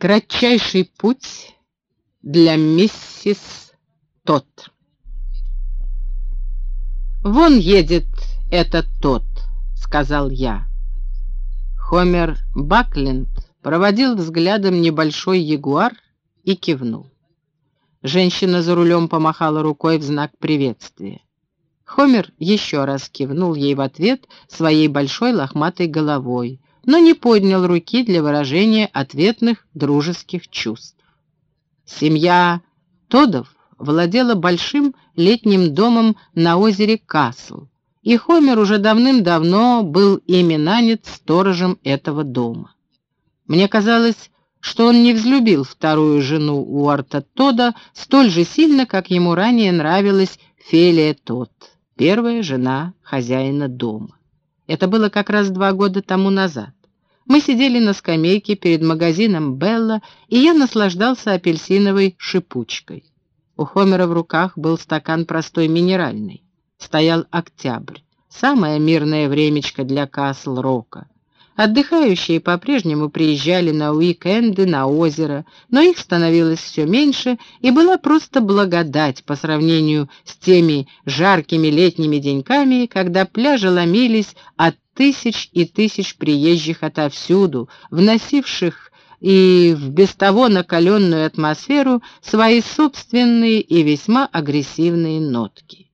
Кратчайший путь для миссис Тот. «Вон едет этот тот», — сказал я. Хомер Бакленд проводил взглядом небольшой ягуар и кивнул. Женщина за рулем помахала рукой в знак приветствия. Хомер еще раз кивнул ей в ответ своей большой лохматой головой, но не поднял руки для выражения ответных дружеских чувств. Семья Тодов владела большим летним домом на озере Касл, и Хомер уже давным-давно был ими нанят сторожем этого дома. Мне казалось, что он не взлюбил вторую жену Уарта Тода столь же сильно, как ему ранее нравилась Фелия Тод первая жена хозяина дома. Это было как раз два года тому назад. Мы сидели на скамейке перед магазином «Белла», и я наслаждался апельсиновой шипучкой. У Хомера в руках был стакан простой минеральный. Стоял октябрь, самое мирное времечко для Касл-Рока. Отдыхающие по-прежнему приезжали на уикенды на озеро, но их становилось все меньше, и была просто благодать по сравнению с теми жаркими летними деньками, когда пляжи ломились от тысяч и тысяч приезжих отовсюду, вносивших и в без того накаленную атмосферу свои собственные и весьма агрессивные нотки.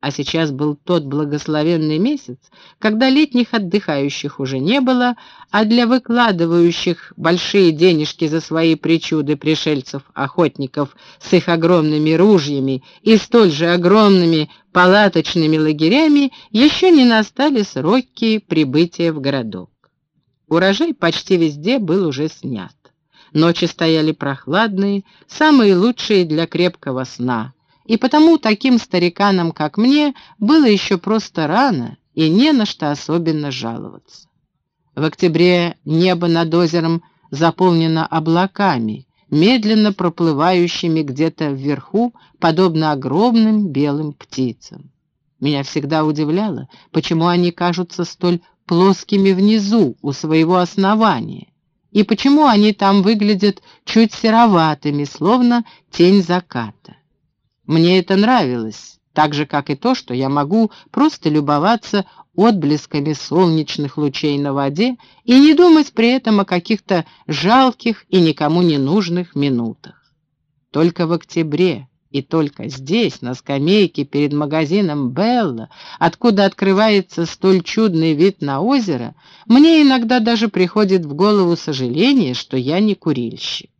А сейчас был тот благословенный месяц, когда летних отдыхающих уже не было, а для выкладывающих большие денежки за свои причуды пришельцев-охотников с их огромными ружьями и столь же огромными палаточными лагерями еще не настали сроки прибытия в городок. Урожай почти везде был уже снят. Ночи стояли прохладные, самые лучшие для крепкого сна — и потому таким стариканам, как мне, было еще просто рано и не на что особенно жаловаться. В октябре небо над озером заполнено облаками, медленно проплывающими где-то вверху, подобно огромным белым птицам. Меня всегда удивляло, почему они кажутся столь плоскими внизу, у своего основания, и почему они там выглядят чуть сероватыми, словно тень заката. Мне это нравилось, так же, как и то, что я могу просто любоваться отблесками солнечных лучей на воде и не думать при этом о каких-то жалких и никому не нужных минутах. Только в октябре и только здесь, на скамейке перед магазином «Белла», откуда открывается столь чудный вид на озеро, мне иногда даже приходит в голову сожаление, что я не курильщик.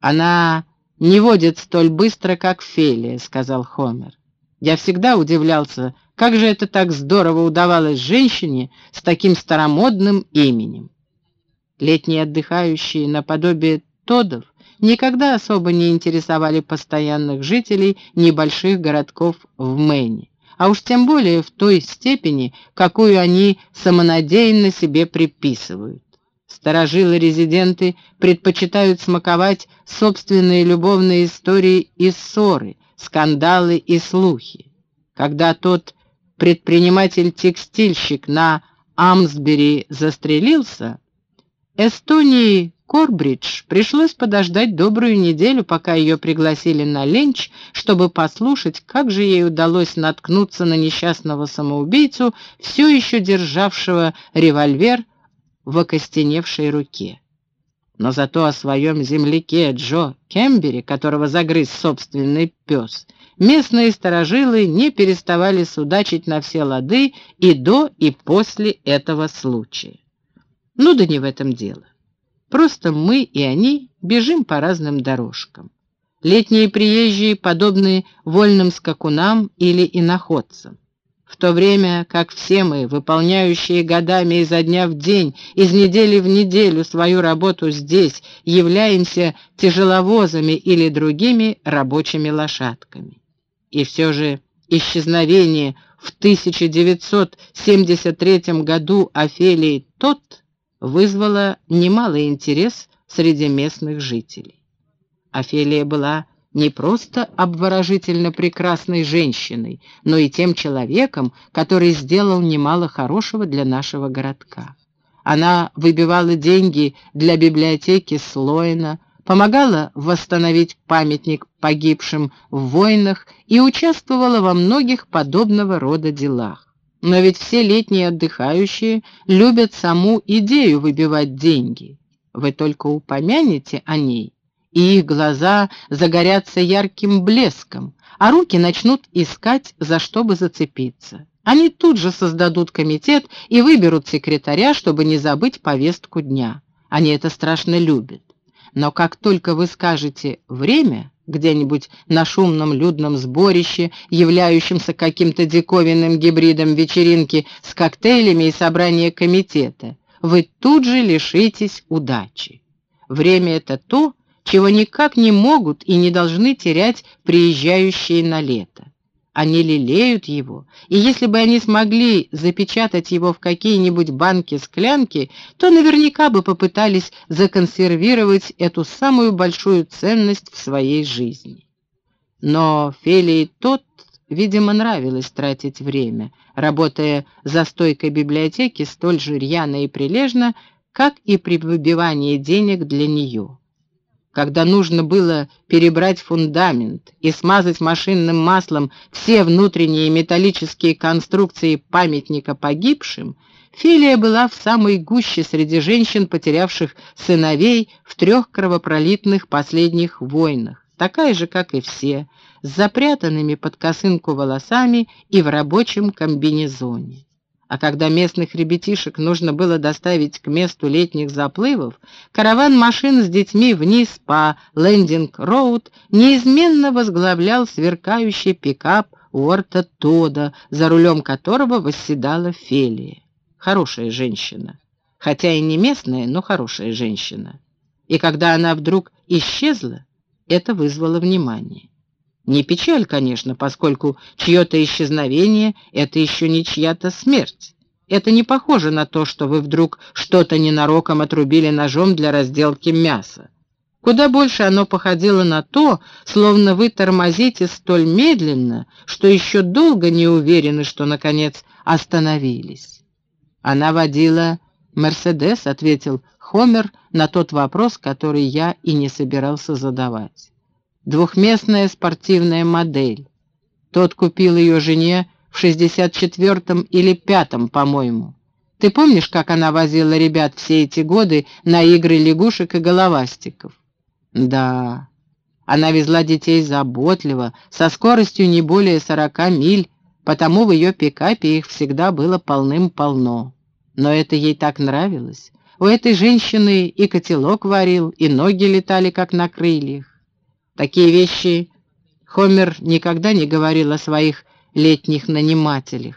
Она не водит столь быстро, как Фелия», — сказал Хомер. «Я всегда удивлялся, как же это так здорово удавалось женщине с таким старомодным именем». Летние отдыхающие наподобие Тодов никогда особо не интересовали постоянных жителей небольших городков в Мэне, а уж тем более в той степени, какую они самонадеянно себе приписывают. Старожилы-резиденты предпочитают смаковать собственные любовные истории и ссоры, скандалы и слухи. Когда тот предприниматель-текстильщик на Амсбери застрелился, Эстонии Корбридж пришлось подождать добрую неделю, пока ее пригласили на ленч, чтобы послушать, как же ей удалось наткнуться на несчастного самоубийцу, все еще державшего револьвер в окостеневшей руке. Но зато о своем земляке Джо Кембери, которого загрыз собственный пес, местные сторожилы не переставали судачить на все лады и до, и после этого случая. Ну да не в этом дело. Просто мы и они бежим по разным дорожкам. Летние приезжие подобны вольным скакунам или иноходцам в то время как все мы, выполняющие годами изо дня в день, из недели в неделю свою работу здесь, являемся тяжеловозами или другими рабочими лошадками. И все же исчезновение в 1973 году Офелии Тот вызвало немалый интерес среди местных жителей. Офелия была не просто обворожительно прекрасной женщиной, но и тем человеком, который сделал немало хорошего для нашего городка. Она выбивала деньги для библиотеки Слоина, помогала восстановить памятник погибшим в войнах и участвовала во многих подобного рода делах. Но ведь все летние отдыхающие любят саму идею выбивать деньги. Вы только упомянете о ней, и их глаза загорятся ярким блеском, а руки начнут искать, за что бы зацепиться. Они тут же создадут комитет и выберут секретаря, чтобы не забыть повестку дня. Они это страшно любят. Но как только вы скажете «время», где-нибудь на шумном людном сборище, являющемся каким-то диковинным гибридом вечеринки с коктейлями и собрания комитета, вы тут же лишитесь удачи. Время — это то, чего никак не могут и не должны терять приезжающие на лето. Они лелеют его, и если бы они смогли запечатать его в какие-нибудь банки-склянки, то наверняка бы попытались законсервировать эту самую большую ценность в своей жизни. Но Фелии тот, видимо, нравилось тратить время, работая за стойкой библиотеки столь же рьяно и прилежно, как и при выбивании денег для нее когда нужно было перебрать фундамент и смазать машинным маслом все внутренние металлические конструкции памятника погибшим, Филия была в самой гуще среди женщин, потерявших сыновей в трех кровопролитных последних войнах, такая же, как и все, с запрятанными под косынку волосами и в рабочем комбинезоне. А когда местных ребятишек нужно было доставить к месту летних заплывов, караван машин с детьми вниз по Лендинг-Роуд неизменно возглавлял сверкающий пикап Уорта Тода, за рулем которого восседала Фелия. Хорошая женщина. Хотя и не местная, но хорошая женщина. И когда она вдруг исчезла, это вызвало внимание. Не печаль, конечно, поскольку чье-то исчезновение — это еще не чья-то смерть. Это не похоже на то, что вы вдруг что-то ненароком отрубили ножом для разделки мяса. Куда больше оно походило на то, словно вы тормозите столь медленно, что еще долго не уверены, что, наконец, остановились. Она водила «Мерседес», — ответил Хомер на тот вопрос, который я и не собирался задавать двухместная спортивная модель. Тот купил ее жене в 64-м или пятом, по-моему. Ты помнишь, как она возила ребят все эти годы на игры лягушек и головастиков? Да, она везла детей заботливо, со скоростью не более 40 миль, потому в ее пикапе их всегда было полным-полно. Но это ей так нравилось. У этой женщины и котелок варил, и ноги летали, как на крыльях. Такие вещи Хомер никогда не говорил о своих летних нанимателях.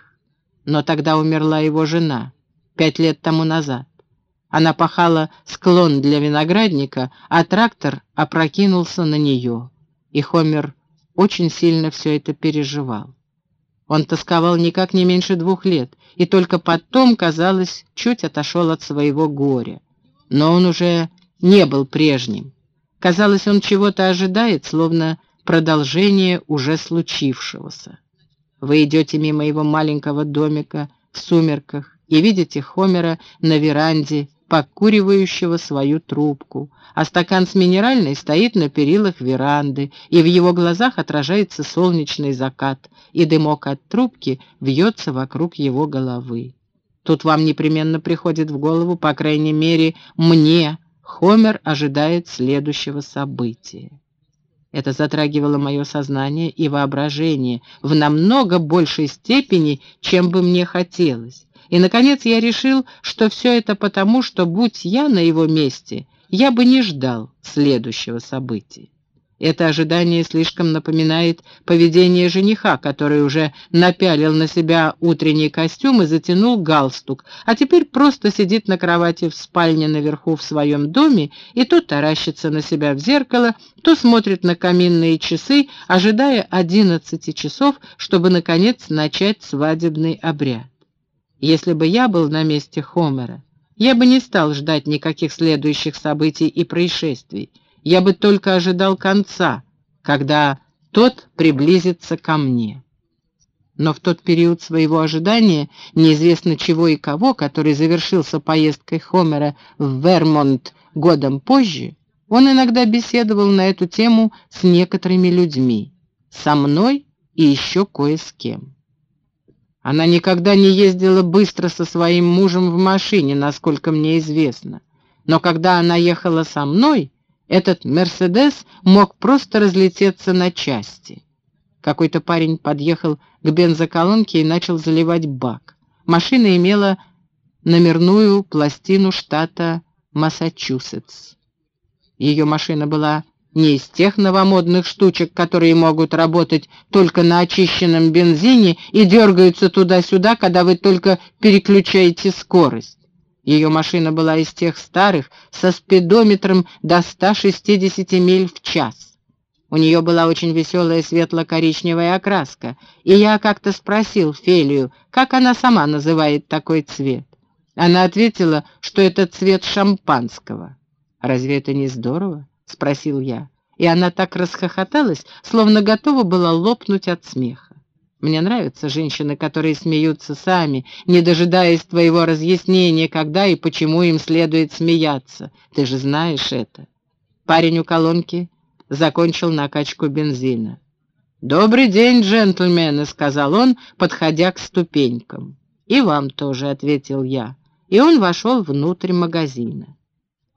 Но тогда умерла его жена, пять лет тому назад. Она пахала склон для виноградника, а трактор опрокинулся на нее. И Хомер очень сильно все это переживал. Он тосковал никак не меньше двух лет, и только потом, казалось, чуть отошел от своего горя. Но он уже не был прежним. Казалось, он чего-то ожидает, словно продолжение уже случившегося. Вы идете мимо его маленького домика в сумерках и видите Хомера на веранде, покуривающего свою трубку, а стакан с минеральной стоит на перилах веранды, и в его глазах отражается солнечный закат, и дымок от трубки вьется вокруг его головы. Тут вам непременно приходит в голову, по крайней мере, мне, Хомер ожидает следующего события. Это затрагивало мое сознание и воображение в намного большей степени, чем бы мне хотелось. И, наконец, я решил, что все это потому, что, будь я на его месте, я бы не ждал следующего события. Это ожидание слишком напоминает поведение жениха, который уже напялил на себя утренний костюм и затянул галстук, а теперь просто сидит на кровати в спальне наверху в своем доме и то таращится на себя в зеркало, то смотрит на каминные часы, ожидая одиннадцати часов, чтобы, наконец, начать свадебный обряд. Если бы я был на месте Хомера, я бы не стал ждать никаких следующих событий и происшествий, я бы только ожидал конца, когда тот приблизится ко мне. Но в тот период своего ожидания, неизвестно чего и кого, который завершился поездкой Хомера в Вермонт годом позже, он иногда беседовал на эту тему с некоторыми людьми, со мной и еще кое с кем. Она никогда не ездила быстро со своим мужем в машине, насколько мне известно. Но когда она ехала со мной, этот «Мерседес» мог просто разлететься на части. Какой-то парень подъехал к бензоколонке и начал заливать бак. Машина имела номерную пластину штата Массачусетс. Ее машина была не из тех новомодных штучек, которые могут работать только на очищенном бензине и дергаются туда-сюда, когда вы только переключаете скорость. Ее машина была из тех старых, со спидометром до 160 миль в час. У нее была очень веселая светло-коричневая окраска, и я как-то спросил Фелию, как она сама называет такой цвет. Она ответила, что это цвет шампанского. «Разве это не здорово?» — спросил я. И она так расхохоталась, словно готова была лопнуть от смеха. Мне нравятся женщины, которые смеются сами, не дожидаясь твоего разъяснения, когда и почему им следует смеяться. Ты же знаешь это. Парень у колонки закончил накачку бензина. «Добрый день, джентльмены», — сказал он, подходя к ступенькам. «И вам тоже», — ответил я. И он вошел внутрь магазина.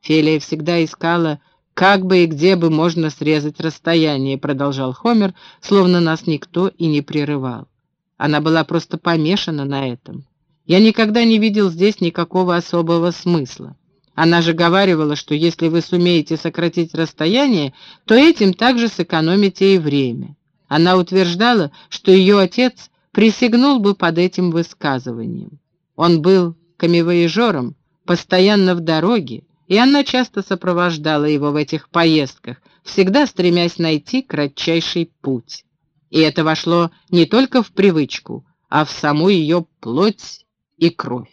Фелия всегда искала, как бы и где бы можно срезать расстояние, продолжал Хомер, словно нас никто и не прерывал. Она была просто помешана на этом. Я никогда не видел здесь никакого особого смысла. Она же говаривала, что если вы сумеете сократить расстояние, то этим также сэкономите и время. Она утверждала, что ее отец присягнул бы под этим высказыванием. Он был камевоежером, постоянно в дороге, и она часто сопровождала его в этих поездках, всегда стремясь найти кратчайший путь. И это вошло не только в привычку, а в саму ее плоть и кровь.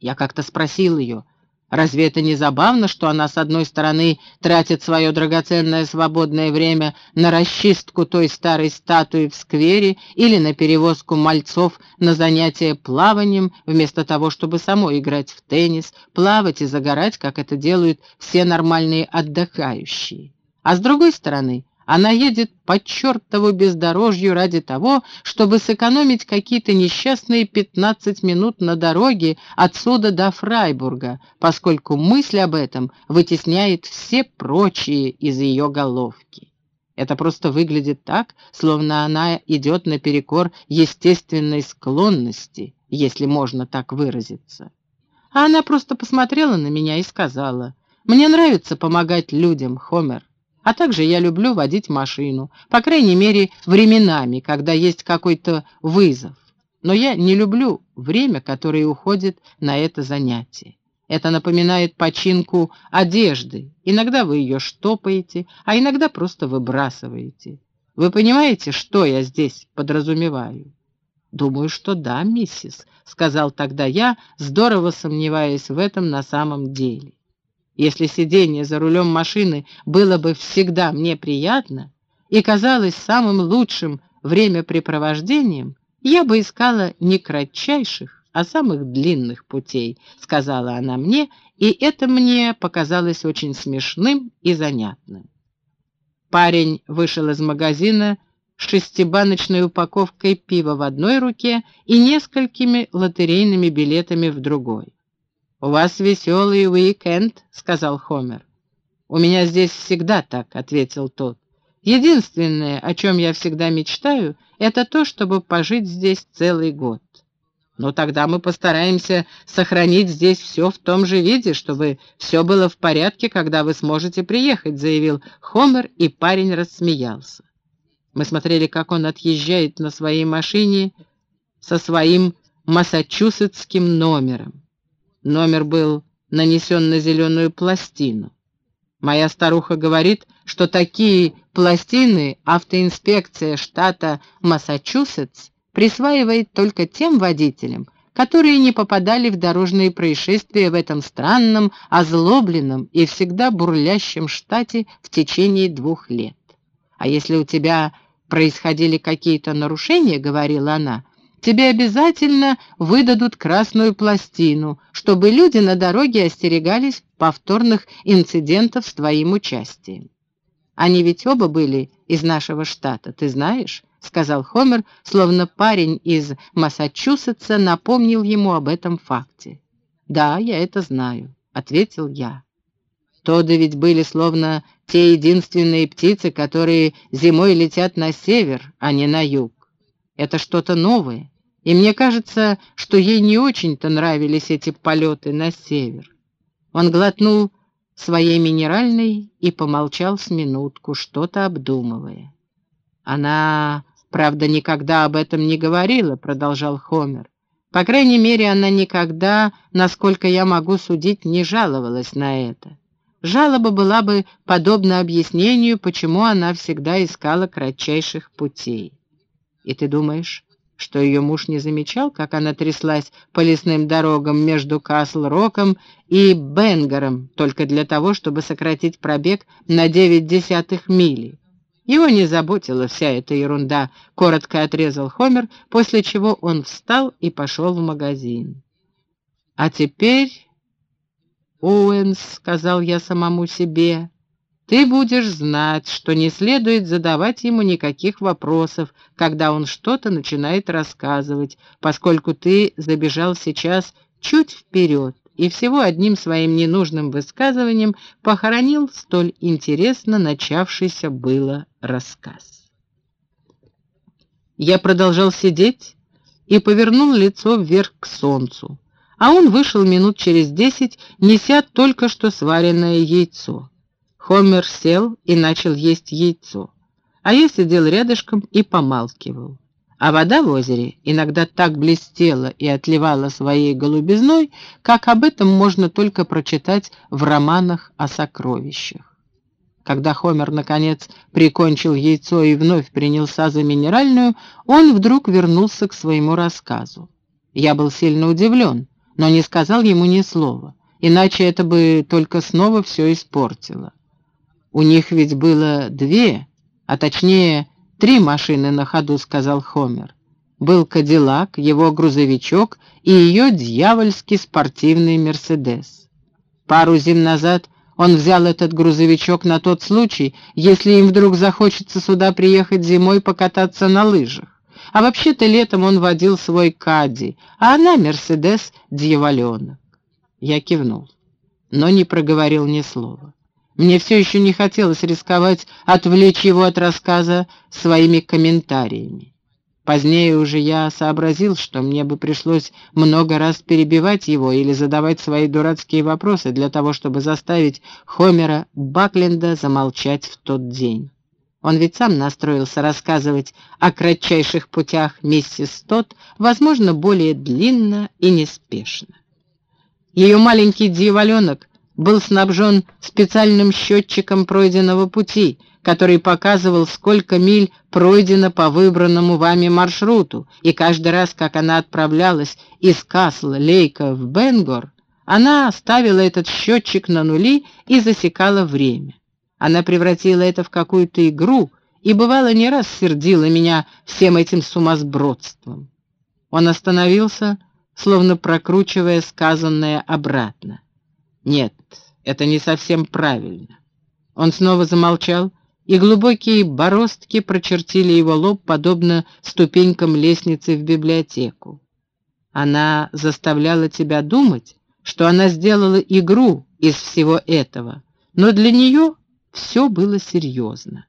Я как-то спросил ее, Разве это не забавно, что она, с одной стороны, тратит свое драгоценное свободное время на расчистку той старой статуи в сквере или на перевозку мальцов на занятия плаванием, вместо того, чтобы самой играть в теннис, плавать и загорать, как это делают все нормальные отдыхающие? А с другой стороны, она едет по чертову бездорожью ради того, чтобы сэкономить какие-то несчастные 15 минут на дороге отсюда до Фрайбурга, поскольку мысль об этом вытесняет все прочие из ее головки. Это просто выглядит так, словно она идет наперекор естественной склонности, если можно так выразиться. А она просто посмотрела на меня и сказала, «Мне нравится помогать людям, Хомер. А также я люблю водить машину, по крайней мере, временами, когда есть какой-то вызов. Но я не люблю время, которое уходит на это занятие. Это напоминает починку одежды. Иногда вы ее штопаете, а иногда просто выбрасываете. Вы понимаете, что я здесь подразумеваю? «Думаю, что да, миссис», — сказал тогда я, здорово сомневаясь в этом на самом деле. Если сидение за рулем машины было бы всегда мне приятно и казалось самым лучшим времяпрепровождением, я бы искала не кратчайших, а самых длинных путей, сказала она мне, и это мне показалось очень смешным и занятным. Парень вышел из магазина с шестибаночной упаковкой пива в одной руке и несколькими лотерейными билетами в другой. «У вас веселый уикенд», — сказал Хомер. «У меня здесь всегда так», — ответил тот. «Единственное, о чем я всегда мечтаю, это то, чтобы пожить здесь целый год. Но тогда мы постараемся сохранить здесь все в том же виде, чтобы все было в порядке, когда вы сможете приехать», — заявил Хомер, и парень рассмеялся. Мы смотрели, как он отъезжает на своей машине со своим массачусетским номером. Номер был нанесен на зеленую пластину. Моя старуха говорит, что такие пластины автоинспекция штата Массачусетс присваивает только тем водителям, которые не попадали в дорожные происшествия в этом странном, озлобленном и всегда бурлящем штате в течение двух лет. А если у тебя происходили какие-то нарушения, говорила она, тебе обязательно выдадут красную пластину, чтобы люди на дороге остерегались повторных инцидентов с твоим участием. Они ведь оба были из нашего штата, ты знаешь?» — сказал Хомер, словно парень из Массачусетса напомнил ему об этом факте. «Да, я это знаю», — ответил я. Тоды ведь были словно те единственные птицы, которые зимой летят на север, а не на юг. Это что-то новое, и мне кажется, что ей не очень-то нравились эти полеты на север. Он глотнул своей минеральной и помолчал с минутку, что-то обдумывая. Она, правда, никогда об этом не говорила, продолжал Хомер. По крайней мере, она никогда, насколько я могу судить, не жаловалась на это. Жалоба была бы подобна объяснению, почему она всегда искала кратчайших путей. И ты думаешь, что ее муж не замечал, как она тряслась по лесным дорогам между Касл-Роком и Бенгером только для того, чтобы сократить пробег на девять десятых мили? Его не заботила вся эта ерунда, коротко отрезал Хомер, после чего он встал и пошел в магазин. А теперь «Оуэнс», — сказал я самому себе, — «ты будешь знать, что не следует задавать ему никаких вопросов, когда он что-то начинает рассказывать, поскольку ты забежал сейчас чуть вперед и всего одним своим ненужным высказыванием похоронил столь интересно начавшийся было рассказ. Я продолжал сидеть и повернул лицо вверх к солнцу а он вышел минут через десять, неся только что сваренное яйцо. Хомер сел и начал есть яйцо, а я сидел рядышком и помалкивал. А вода в озере иногда так блестела и отливала своей голубизной, как об этом можно только прочитать в романах о сокровищах. Когда Хомер, наконец, прикончил яйцо и вновь принялся за минеральную, он вдруг вернулся к своему рассказу. Я был сильно удивлен но не сказал ему ни слова, иначе это бы только снова все испортило. У них ведь было две, а точнее три машины на ходу, сказал Хомер. Был Кадиллак, его грузовичок и ее дьявольский спортивный Мерседес. Пару зим назад он взял этот грузовичок на тот случай, если им вдруг захочется сюда приехать зимой покататься на лыжах. А вообще-то летом он водил свой Кади, а она Мерседес дьяволенок. Я кивнул, но не проговорил ни слова. Мне все еще не хотелось рисковать отвлечь его от рассказа своими комментариями. Позднее уже я сообразил, что мне бы пришлось много раз перебивать его или задавать свои дурацкие вопросы для того, чтобы заставить Хомера Бакленда замолчать в тот день. Он ведь сам настроился рассказывать о кратчайших путях миссис Тот, возможно, более длинно и неспешно. Ее маленький дьяволенок был снабжен специальным счетчиком пройденного пути, который показывал, сколько миль пройдено по выбранному вами маршруту, и каждый раз, как она отправлялась из Касла Лейка в Бенгор, она ставила этот счетчик на нули и засекала время. Она превратила это в какую-то игру и, бывало, не раз сердила меня всем этим сумасбродством. Он остановился, словно прокручивая сказанное обратно. «Нет, это не совсем правильно». Он снова замолчал, и глубокие бороздки прочертили его лоб, подобно ступенькам лестницы в библиотеку. Она заставляла тебя думать, что она сделала игру из всего этого, но для нее все было серьезно.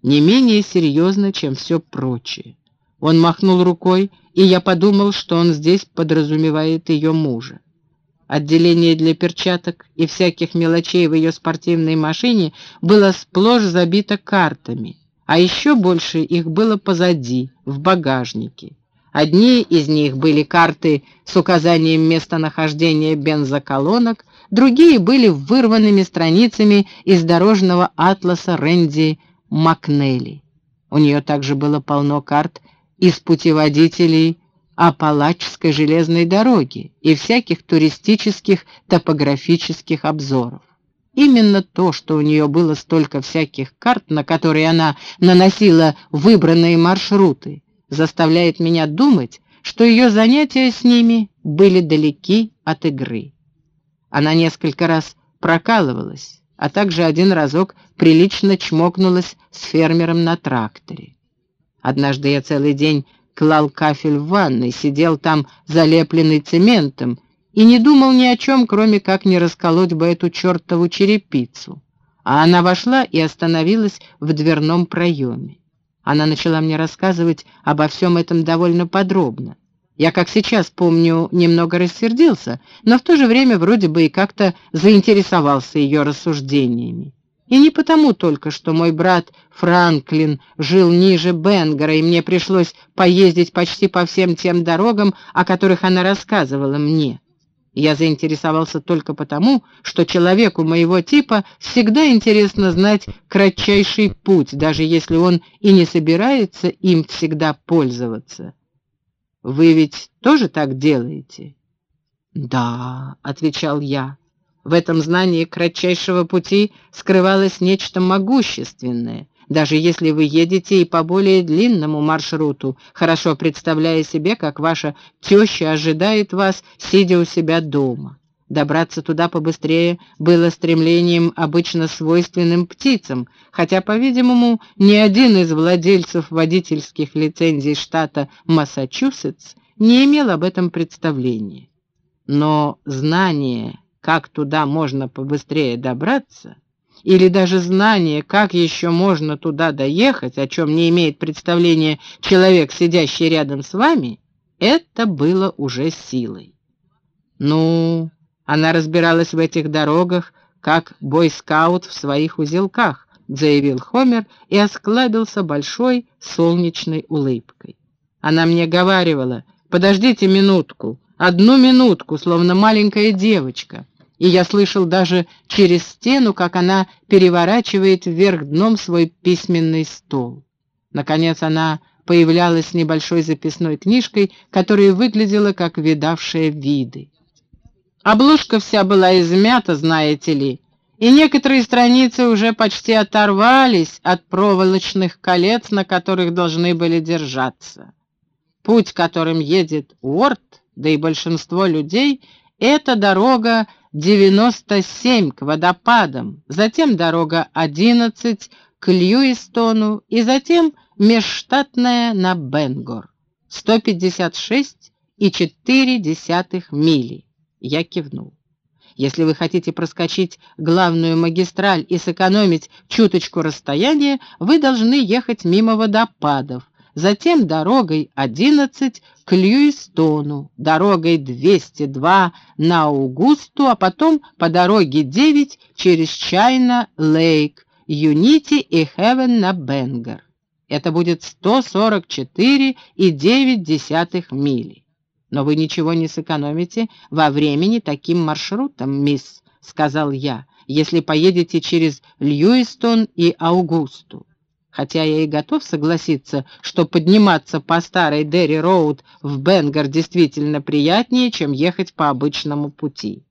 Не менее серьезно, чем все прочее. Он махнул рукой, и я подумал, что он здесь подразумевает ее мужа. Отделение для перчаток и всяких мелочей в ее спортивной машине было сплошь забито картами, а еще больше их было позади, в багажнике. Одни из них были карты с указанием местонахождения бензоколонок, другие были вырванными страницами из дорожного атласа Рэнди Макнелли. У нее также было полно карт из путеводителей Апалачской железной дороги и всяких туристических топографических обзоров. Именно то, что у нее было столько всяких карт, на которые она наносила выбранные маршруты, заставляет меня думать, что ее занятия с ними были далеки от игры. Она несколько раз прокалывалась, а также один разок прилично чмокнулась с фермером на тракторе. Однажды я целый день клал кафель в ванной, сидел там залепленный цементом и не думал ни о чем, кроме как не расколоть бы эту чертову черепицу. А она вошла и остановилась в дверном проеме. Она начала мне рассказывать обо всем этом довольно подробно. Я, как сейчас помню, немного рассердился, но в то же время вроде бы и как-то заинтересовался ее рассуждениями. И не потому только, что мой брат Франклин жил ниже Бенгера, и мне пришлось поездить почти по всем тем дорогам, о которых она рассказывала мне. Я заинтересовался только потому, что человеку моего типа всегда интересно знать кратчайший путь, даже если он и не собирается им всегда пользоваться. Вы ведь тоже так делаете? «Да», — отвечал я. В этом знании кратчайшего пути скрывалось нечто могущественное, даже если вы едете и по более длинному маршруту, хорошо представляя себе, как ваша теща ожидает вас, сидя у себя дома. Добраться туда побыстрее было стремлением обычно свойственным птицам, хотя, по-видимому, ни один из владельцев водительских лицензий штата Массачусетс не имел об этом представления. Но знание, как туда можно побыстрее добраться, или даже знание, как еще можно туда доехать, о чем не имеет представления человек, сидящий рядом с вами, это было уже силой. Ну, она разбиралась в этих дорогах, как бойскаут в своих узелках, заявил Хомер и осклабился большой солнечной улыбкой. Она мне говаривала, подождите минутку, одну минутку, словно маленькая девочка и я слышал даже через стену, как она переворачивает вверх дном свой письменный стол. Наконец она появлялась с небольшой записной книжкой, которая выглядела как видавшая виды. Обложка вся была измята, знаете ли, и некоторые страницы уже почти оторвались от проволочных колец, на которых должны были держаться. Путь, которым едет Уорд, да и большинство людей, это дорога 97 к водопадам, затем дорога 11 к Льюистону и затем межштатная на Бенгор. 156,4 мили. Я кивнул. Если вы хотите проскочить главную магистраль и сэкономить чуточку расстояния, вы должны ехать мимо водопадов, затем дорогой 11 к Льюистону, дорогой 202 на Аугусту, а потом по дороге 9 через Чайна-Лейк, Юнити и Хевен на Бенгер. Это будет 144,9 мили. Но вы ничего не сэкономите во времени таким маршрутом, мисс, сказал я, если поедете через Льюистон и Аугусту хотя я и готов согласиться, что подниматься по старой Дерри-Роуд в Бенгар действительно приятнее, чем ехать по обычному пути.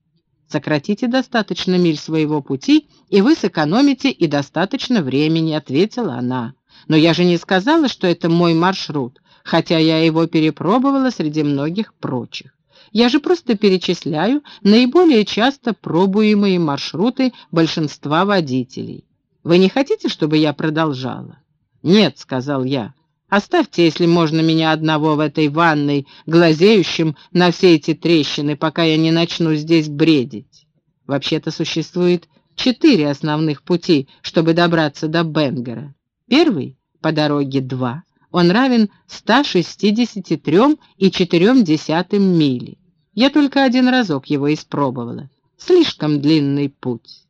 Сократите достаточно миль своего пути, и вы сэкономите и достаточно времени, ответила она. Но я же не сказала, что это мой маршрут, хотя я его перепробовала среди многих прочих. Я же просто перечисляю наиболее часто пробуемые маршруты большинства водителей. Вы не хотите, чтобы я продолжала?» «Нет», — сказал я. «Оставьте, если можно, меня одного в этой ванной, глазеющим на все эти трещины, пока я не начну здесь бредить. Вообще-то существует четыре основных пути, чтобы добраться до Бенгера. Первый — по дороге 2, он равен 163,4 мили. Я только один разок его испробовала. Слишком длинный путь.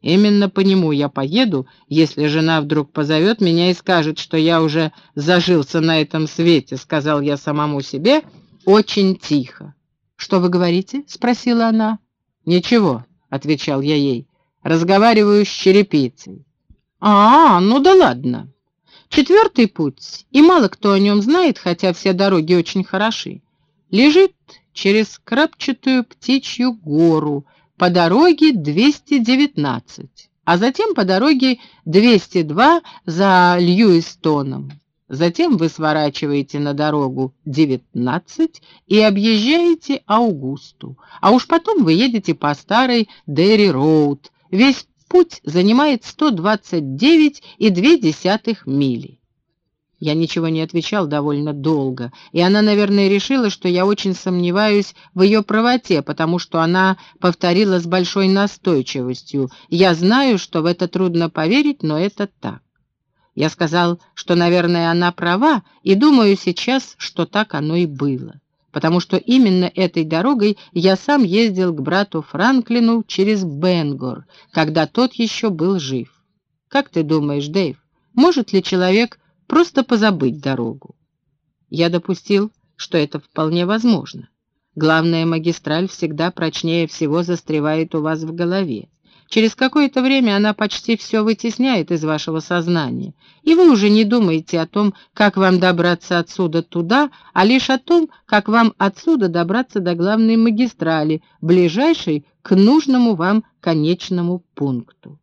Именно по нему я поеду, если жена вдруг позовет меня и скажет, что я уже зажился на этом свете, сказал я самому себе очень тихо. «Что вы говорите?» — спросила она. «Ничего», — отвечал я ей, — «разговариваю с черепицей». «А, ну да ладно. Четвертый путь, и мало кто о нем знает, хотя все дороги очень хороши, лежит через крапчатую птичью гору, по дороге 219, а затем по дороге 202 за Льюистоном. Затем вы сворачиваете на дорогу 19 и объезжаете Аугусту, а уж потом вы едете по старой Дерри-Роуд. Весь путь занимает 129,2 мили. Я ничего не отвечал довольно долго, и она, наверное, решила, что я очень сомневаюсь в ее правоте, потому что она повторила с большой настойчивостью. «Я знаю, что в это трудно поверить, но это так». Я сказал, что, наверное, она права, и думаю сейчас, что так оно и было. Потому что именно этой дорогой я сам ездил к брату Франклину через Бенгор, когда тот еще был жив. Как ты думаешь, Дэйв, может ли человек просто позабыть дорогу? Я допустил, что это вполне возможно. Главная магистраль всегда прочнее всего застревает у вас в голове. Через какое-то время она почти все вытесняет из вашего сознания, и вы уже не думаете о том, как вам добраться отсюда туда, а лишь о том, как вам отсюда добраться до главной магистрали, ближайшей к нужному вам конечному пункту.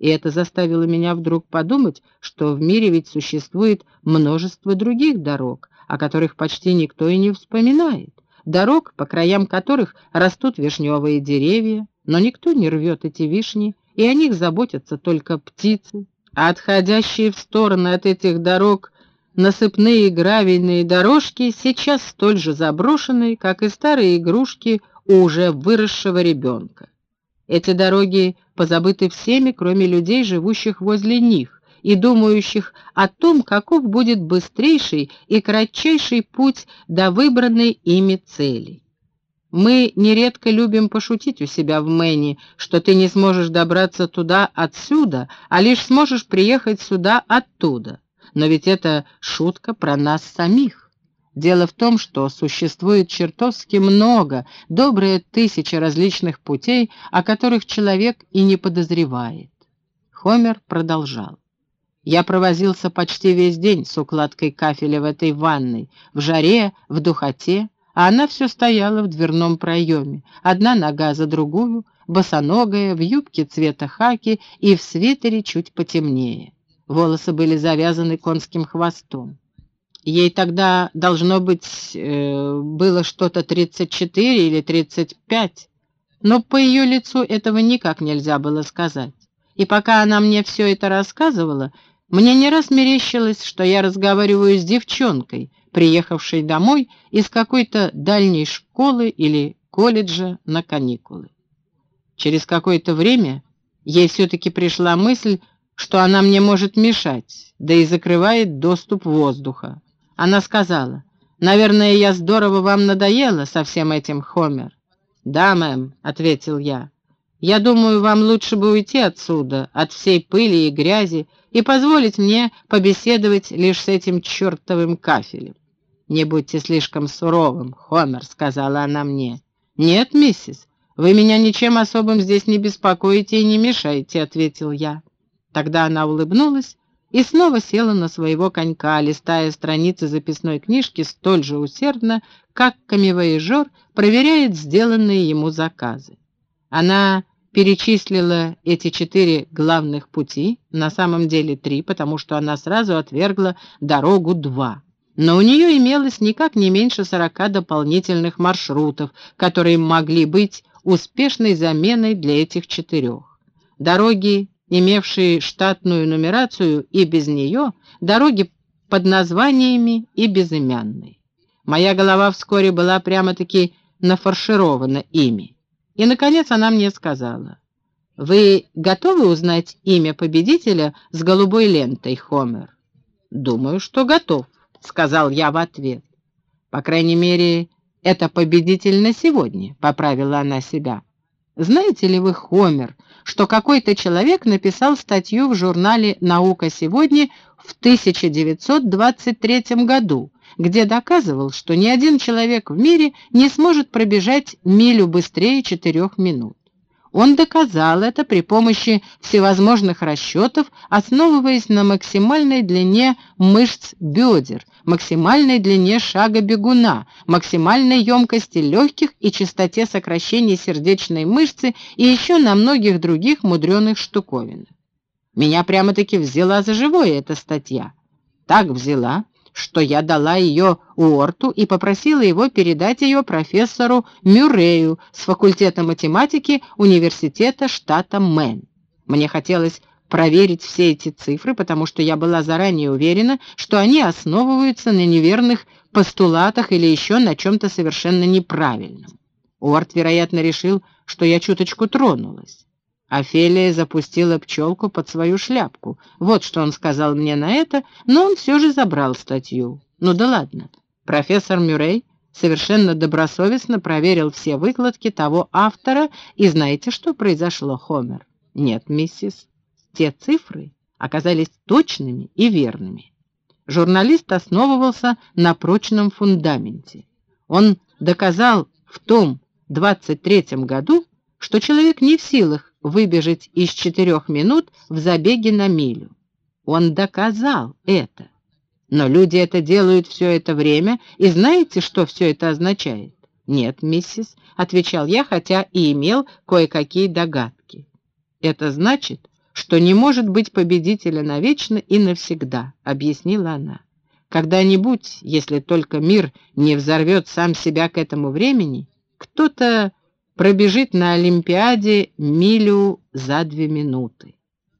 И это заставило меня вдруг подумать, что в мире ведь существует множество других дорог, о которых почти никто и не вспоминает, дорог, по краям которых растут вишневые деревья, но никто не рвет эти вишни, и о них заботятся только птицы. А отходящие в стороны от этих дорог насыпные гравийные дорожки сейчас столь же заброшенные, как и старые игрушки у уже выросшего ребенка. Эти дороги позабыты всеми, кроме людей, живущих возле них, и думающих о том, каков будет быстрейший и кратчайший путь до выбранной ими цели. Мы нередко любим пошутить у себя в Мэне, что ты не сможешь добраться туда отсюда, а лишь сможешь приехать сюда оттуда. Но ведь это шутка про нас самих. Дело в том, что существует чертовски много, добрые тысячи различных путей, о которых человек и не подозревает. Хомер продолжал. Я провозился почти весь день с укладкой кафеля в этой ванной, в жаре, в духоте, а она все стояла в дверном проеме, одна нога за другую, босоногая, в юбке цвета хаки и в свитере чуть потемнее. Волосы были завязаны конским хвостом. Ей тогда, должно быть, э, было что-то 34 или 35, но по ее лицу этого никак нельзя было сказать. И пока она мне все это рассказывала, мне не раз мерещилось, что я разговариваю с девчонкой, приехавшей домой из какой-то дальней школы или колледжа на каникулы. Через какое-то время ей все-таки пришла мысль, что она мне может мешать, да и закрывает доступ воздуха. Она сказала, «Наверное, я здорово вам надоела со всем этим, Хомер». «Да, мэм», — ответил я. «Я думаю, вам лучше бы уйти отсюда, от всей пыли и грязи, и позволить мне побеседовать лишь с этим чертовым кафелем. «Не будьте слишком суровым, Хомер», — сказала она мне. «Нет, миссис, вы меня ничем особым здесь не беспокоите и не мешаете», — ответил я. Тогда она улыбнулась и снова села на своего конька, листая страницы записной книжки столь же усердно, как камевоежор проверяет сделанные ему заказы. Она перечислила эти четыре главных пути, на самом деле три, потому что она сразу отвергла дорогу два но у нее имелось никак не меньше сорока дополнительных маршрутов, которые могли быть успешной заменой для этих четырех. Дороги, имевшие штатную нумерацию и без нее, дороги под названиями и безымянной. Моя голова вскоре была прямо-таки нафарширована ими. И, наконец, она мне сказала, «Вы готовы узнать имя победителя с голубой лентой, Хомер?» «Думаю, что готов». — сказал я в ответ. «По крайней мере, это победитель на сегодня», — поправила она себя. «Знаете ли вы, Хомер, что какой-то человек написал статью в журнале «Наука сегодня» в 1923 году, где доказывал, что ни один человек в мире не сможет пробежать милю быстрее четырех минут. Он доказал это при помощи всевозможных расчетов, основываясь на максимальной длине мышц бедер, максимальной длине шага бегуна, максимальной емкости легких и частоте сокращения сердечной мышцы и еще на многих других мудреных штуковинах. Меня прямо-таки взяла за живое эта статья. Так взяла, что я дала ее Уорту и попросила его передать ее профессору Мюррею с факультета математики университета штата Мэн. Мне хотелось проверить все эти цифры, потому что я была заранее уверена, что они основываются на неверных постулатах или еще на чем-то совершенно неправильном. Уорт, вероятно, решил, что я чуточку тронулась. Офелия запустила пчелку под свою шляпку. Вот что он сказал мне на это, но он все же забрал статью. Ну да ладно. Профессор Мюррей совершенно добросовестно проверил все выкладки того автора, и знаете, что произошло, Хомер? Нет, миссис, те цифры оказались точными и верными. Журналист основывался на прочном фундаменте. Он доказал в том 23-м году, что человек не в силах выбежать из четырех минут в забеге на милю. Он доказал это. Но люди это делают все это время, и знаете, что все это означает? «Нет, миссис», — отвечал я, хотя и имел кое-какие догадки. «Это значит, что не может быть победителя навечно и навсегда», — объяснила она. «Когда-нибудь, если только мир не взорвет сам себя к этому времени, кто-то пробежит на Олимпиаде милю за две минуты.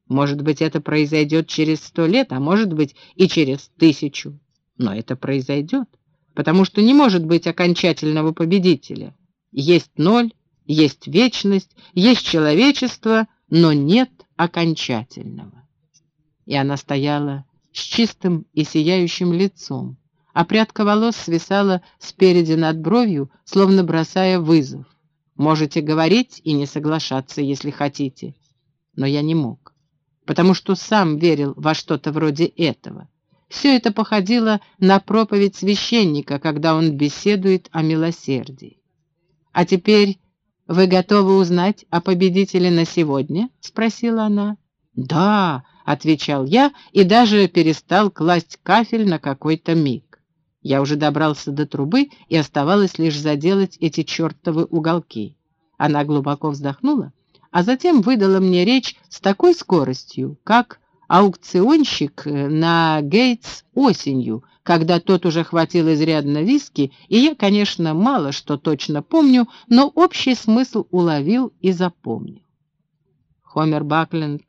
Может быть, это произойдет через сто лет, а может быть и через тысячу. Но это произойдет, потому что не может быть окончательного победителя. Есть ноль, есть вечность, есть человечество, но нет окончательного. И она стояла с чистым и сияющим лицом, а прядка волос свисала спереди над бровью, словно бросая вызов. Можете говорить и не соглашаться, если хотите. Но я не мог, потому что сам верил во что-то вроде этого. Все это походило на проповедь священника, когда он беседует о милосердии. «А теперь вы готовы узнать о победителе на сегодня?» — спросила она. «Да», — отвечал я и даже перестал класть кафель на какой-то миг. Я уже добрался до трубы, и оставалось лишь заделать эти чертовы уголки. Она глубоко вздохнула, а затем выдала мне речь с такой скоростью, как аукционщик э, на Гейтс осенью, когда тот уже хватил изрядно виски, и я, конечно, мало что точно помню, но общий смысл уловил и запомнил. Хомер Бакленд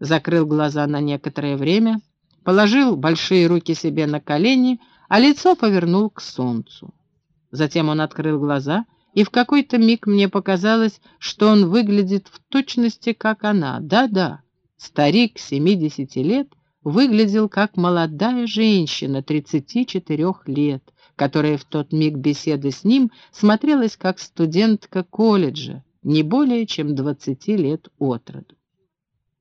закрыл глаза на некоторое время, положил большие руки себе на колени, а лицо повернул к солнцу. Затем он открыл глаза, и в какой-то миг мне показалось, что он выглядит в точности, как она. Да-да, старик 70 лет выглядел как молодая женщина 34 лет, которая в тот миг беседы с ним смотрелась как студентка колледжа, не более чем 20 лет от роду.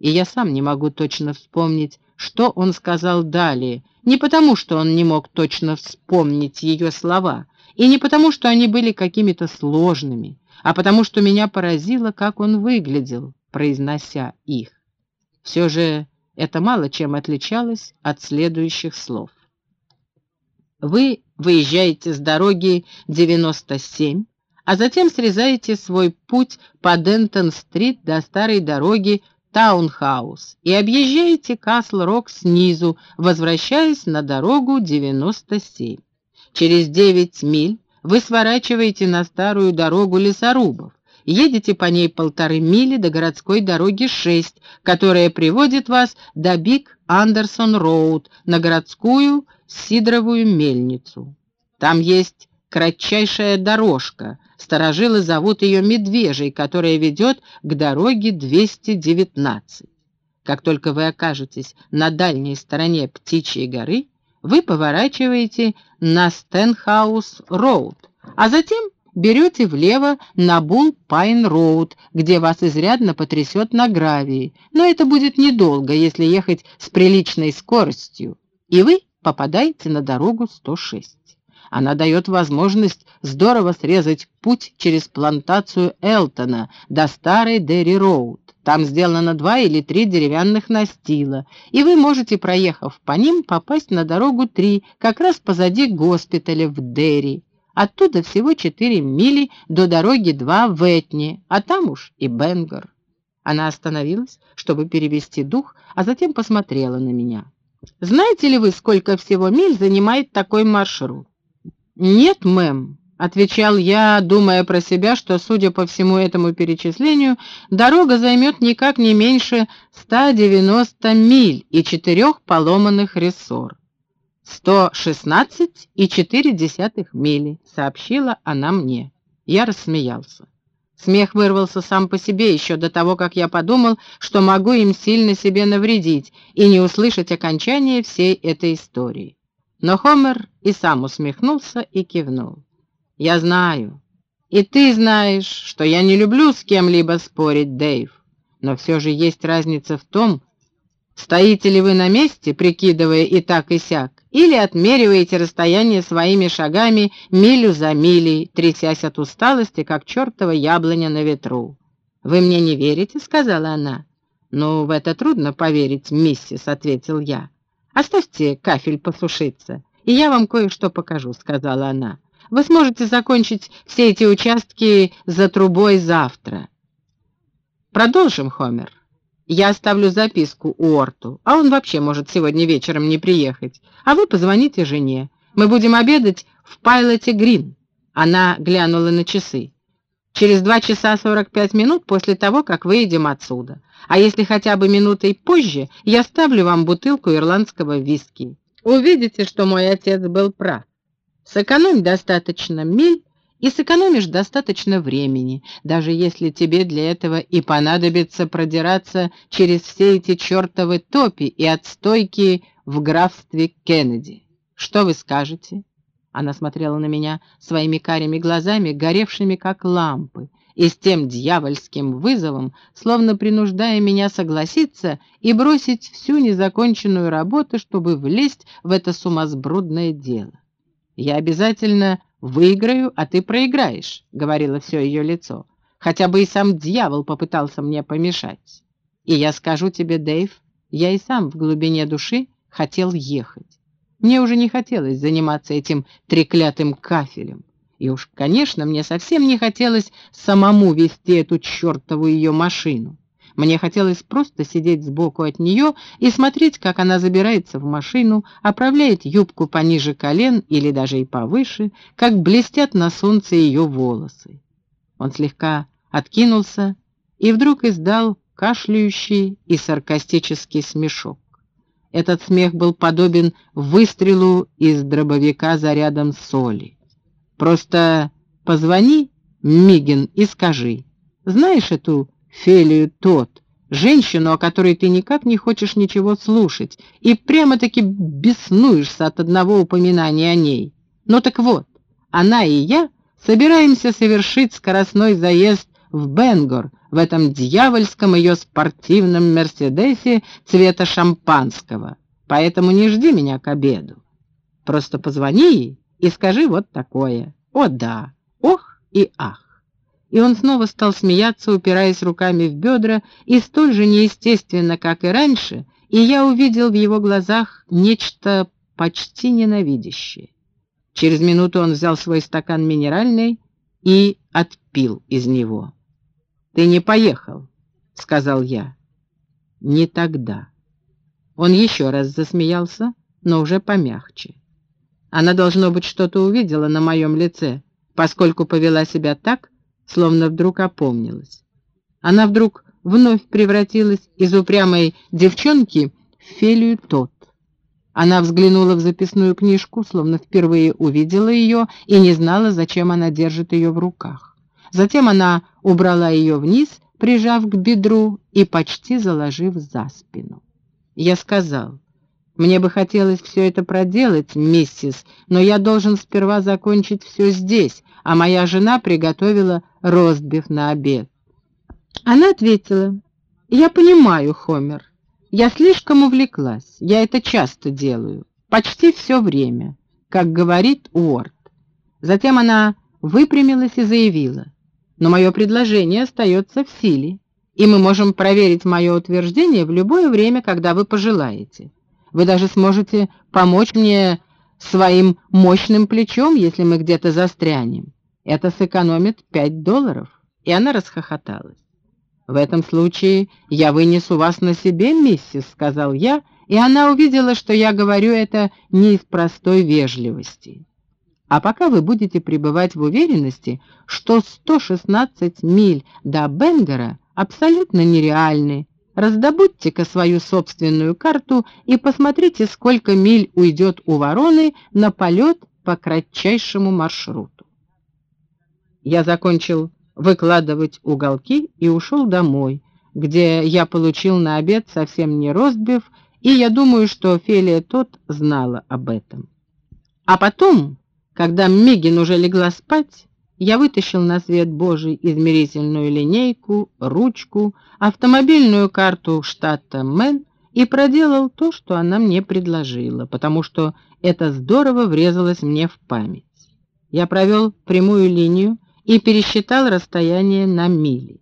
И я сам не могу точно вспомнить, что он сказал далее, не потому, что он не мог точно вспомнить ее слова, и не потому, что они были какими-то сложными, а потому, что меня поразило, как он выглядел, произнося их. Все же это мало чем отличалось от следующих слов. Вы выезжаете с дороги 97, а затем срезаете свой путь по Дентон-стрит до старой дороги Таунхаус и объезжаете Касл-Рок снизу, возвращаясь на дорогу 97. Через 9 миль вы сворачиваете на старую дорогу лесорубов, едете по ней полторы мили до городской дороги 6, которая приводит вас до Биг Андерсон Роуд на городскую Сидоровую мельницу. Там есть кратчайшая дорожка, Старожилы зовут ее Медвежий, которая ведет к дороге 219. Как только вы окажетесь на дальней стороне Птичьей горы, вы поворачиваете на Стенхаус-Роуд, а затем берете влево на Бул-Пайн-Роуд, где вас изрядно потрясет на гравии, но это будет недолго, если ехать с приличной скоростью, и вы попадаете на дорогу 106. Она дает возможность здорово срезать путь через плантацию Элтона до старой Дерри-Роуд. Там сделано два или три деревянных настила, и вы можете, проехав по ним, попасть на дорогу три, как раз позади госпиталя в Дерри. Оттуда всего четыре мили до дороги два в Этни, а там уж и Бенгар. Она остановилась, чтобы перевести дух, а затем посмотрела на меня. «Знаете ли вы, сколько всего миль занимает такой маршрут?» «Нет, мэм», Отвечал я, думая про себя, что, судя по всему этому перечислению, дорога займет никак не меньше 190 миль и четырех поломанных рессор. «116 и четыре десятых мили», — сообщила она мне. Я рассмеялся. Смех вырвался сам по себе еще до того, как я подумал, что могу им сильно себе навредить и не услышать окончания всей этой истории. Но Хомер и сам усмехнулся и кивнул. Я знаю. И ты знаешь, что я не люблю с кем-либо спорить, Дэйв. Но все же есть разница в том, стоите ли вы на месте, прикидывая и так и сяк, или отмериваете расстояние своими шагами милю за милей, трясясь от усталости, как чертова яблоня на ветру. «Вы мне не верите?» — сказала она. «Ну, в это трудно поверить, миссис», — ответил я. «Оставьте кафель посушиться, и я вам кое-что покажу», — сказала она. Вы сможете закончить все эти участки за трубой завтра. Продолжим, Хомер. Я оставлю записку у Орту, а он вообще может сегодня вечером не приехать. А вы позвоните жене. Мы будем обедать в Пайлоте Грин. Она глянула на часы. Через два часа сорок пять минут после того, как выйдем отсюда. А если хотя бы минутой позже, я ставлю вам бутылку ирландского виски. Увидите, что мой отец был прав. Сэкономь достаточно миль и сэкономишь достаточно времени, даже если тебе для этого и понадобится продираться через все эти чертовы топи и отстойки в графстве Кеннеди. Что вы скажете?» Она смотрела на меня своими карими глазами, горевшими как лампы, и с тем дьявольским вызовом, словно принуждая меня согласиться и бросить всю незаконченную работу, чтобы влезть в это сумасбродное дело. «Я обязательно выиграю, а ты проиграешь», — говорило все ее лицо. «Хотя бы и сам дьявол попытался мне помешать. И я скажу тебе, Дэйв, я и сам в глубине души хотел ехать. Мне уже не хотелось заниматься этим треклятым кафелем. И уж, конечно, мне совсем не хотелось самому вести эту чертову ее машину. Мне хотелось просто сидеть сбоку от нее и смотреть, как она забирается в машину, оправляет юбку пониже колен или даже и повыше, как блестят на солнце ее волосы. Он слегка откинулся и вдруг издал кашляющий и саркастический смешок. Этот смех был подобен выстрелу из дробовика зарядом соли. «Просто позвони, Мигин, и скажи, знаешь эту Фелию тот, женщину, о которой ты никак не хочешь ничего слушать, и прямо-таки беснуешься от одного упоминания о ней. Ну так вот, она и я собираемся совершить скоростной заезд в Бенгор, в этом дьявольском ее спортивном Мерседесе цвета шампанского. Поэтому не жди меня к обеду. Просто позвони ей и скажи вот такое. О да, ох и ах и он снова стал смеяться, упираясь руками в бедра, и столь же неестественно, как и раньше, и я увидел в его глазах нечто почти ненавидящее. Через минуту он взял свой стакан минеральной и отпил из него. «Ты не поехал», — сказал я. «Не тогда». Он еще раз засмеялся, но уже помягче. Она, должно быть, что-то увидела на моем лице, поскольку повела себя так, словно вдруг опомнилась. Она вдруг вновь превратилась из упрямой девчонки в Фелию тот. Она взглянула в записную книжку, словно впервые увидела ее и не знала, зачем она держит ее в руках. Затем она убрала ее вниз, прижав к бедру и почти заложив за спину. Я сказал, «Мне бы хотелось все это проделать, миссис, но я должен сперва закончить все здесь, а моя жена приготовила ростбиф на обед. Она ответила, «Я понимаю, Хомер, я слишком увлеклась, я это часто делаю, почти все время, как говорит Уорд. Затем она выпрямилась и заявила, «Но мое предложение остается в силе, и мы можем проверить мое утверждение в любое время, когда вы пожелаете. Вы даже сможете помочь мне своим мощным плечом, если мы где-то застрянем. Это сэкономит пять долларов». И она расхохоталась. «В этом случае я вынесу вас на себе, миссис», — сказал я, и она увидела, что я говорю это не из простой вежливости. А пока вы будете пребывать в уверенности, что 116 миль до Бенгера абсолютно нереальны, раздобудьте-ка свою собственную карту и посмотрите, сколько миль уйдет у вороны на полет по кратчайшему маршруту. Я закончил выкладывать уголки и ушел домой, где я получил на обед совсем не ростбиф, и я думаю, что Офелия тот знала об этом. А потом когда Мегин уже легла спать, я вытащил на свет Божий измерительную линейку, ручку, автомобильную карту штата Мэн и проделал то, что она мне предложила, потому что это здорово врезалось мне в память. Я провел прямую линию и пересчитал расстояние на мили.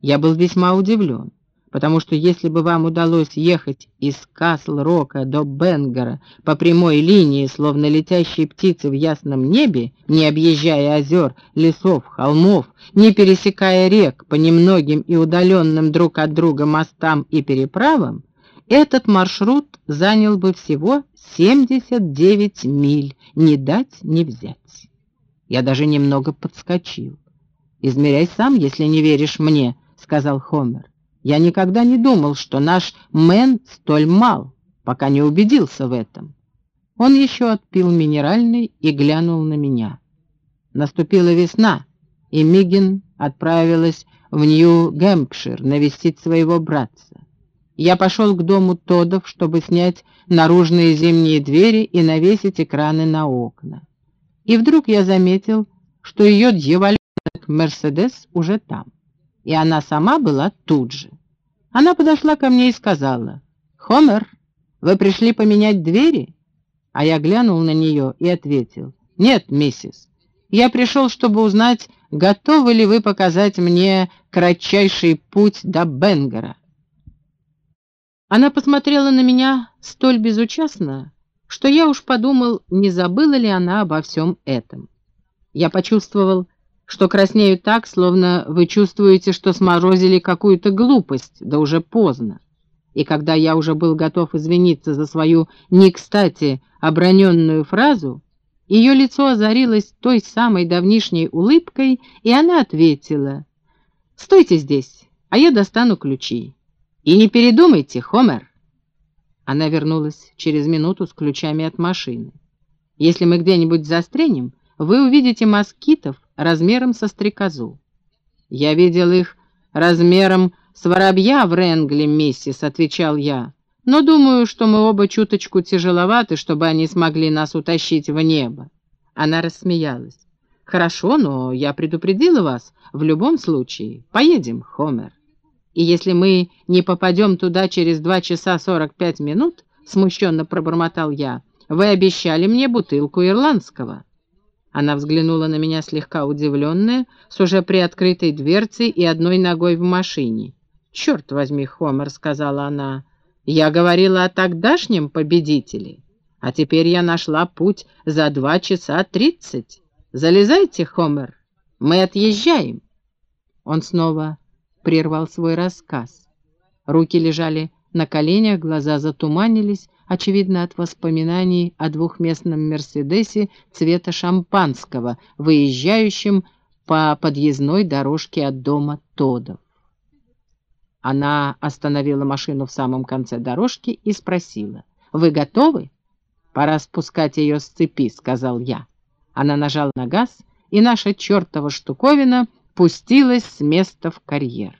Я был весьма удивлен потому что если бы вам удалось ехать из Касл-Рока до Бенгера по прямой линии, словно летящие птицы в ясном небе, не объезжая озер, лесов, холмов, не пересекая рек по немногим и удаленным друг от друга мостам и переправам, этот маршрут занял бы всего 79 миль, не дать, не взять. Я даже немного подскочил. «Измеряй сам, если не веришь мне», — сказал Хомер. Я никогда не думал, что наш Мэн столь мал, пока не убедился в этом. Он еще отпил минеральный и глянул на меня. Наступила весна, и Мигин отправилась в Нью-Гэмпшир навестить своего братца. Я пошел к дому Тодов, чтобы снять наружные зимние двери и навесить экраны на окна. И вдруг я заметил, что ее дьяволенок Мерседес уже там и она сама была тут же. Она подошла ко мне и сказала, «Хомер, вы пришли поменять двери?» А я глянул на нее и ответил, «Нет, миссис, я пришел, чтобы узнать, готовы ли вы показать мне кратчайший путь до Бенгера». Она посмотрела на меня столь безучастно, что я уж подумал, не забыла ли она обо всем этом. Я почувствовал, что краснею так, словно вы чувствуете, что сморозили какую-то глупость, да уже поздно. И когда я уже был готов извиниться за свою не кстати оброненную фразу, ее лицо озарилось той самой давнишней улыбкой, и она ответила, «Стойте здесь, а я достану ключи. И не передумайте, Хомер!» Она вернулась через минуту с ключами от машины. «Если мы где-нибудь застрянем, вы увидите москитов, размером со стрекозу. «Я видел их размером с воробья в Ренгле, миссис», — отвечал я. «Но думаю, что мы оба чуточку тяжеловаты, чтобы они смогли нас утащить в небо». Она рассмеялась. «Хорошо, но я предупредила вас. В любом случае, поедем, Хомер. И если мы не попадем туда через два часа сорок пять минут, — смущенно пробормотал я, — вы обещали мне бутылку ирландского». Она взглянула на меня слегка удивленная, с уже приоткрытой дверцей и одной ногой в машине. «Черт возьми, Хомер», — сказала она, — «я говорила о тогдашнем победителе, а теперь я нашла путь за два часа тридцать. Залезайте, Хомер, мы отъезжаем». Он снова прервал свой рассказ. Руки лежали на коленях, глаза затуманились, очевидно, от воспоминаний о двухместном «Мерседесе» цвета шампанского, выезжающем по подъездной дорожке от дома Тодов. Она остановила машину в самом конце дорожки и спросила, «Вы готовы?» «Пора спускать ее с цепи», — сказал я. Она нажала на газ, и наша чертова штуковина пустилась с места в карьер.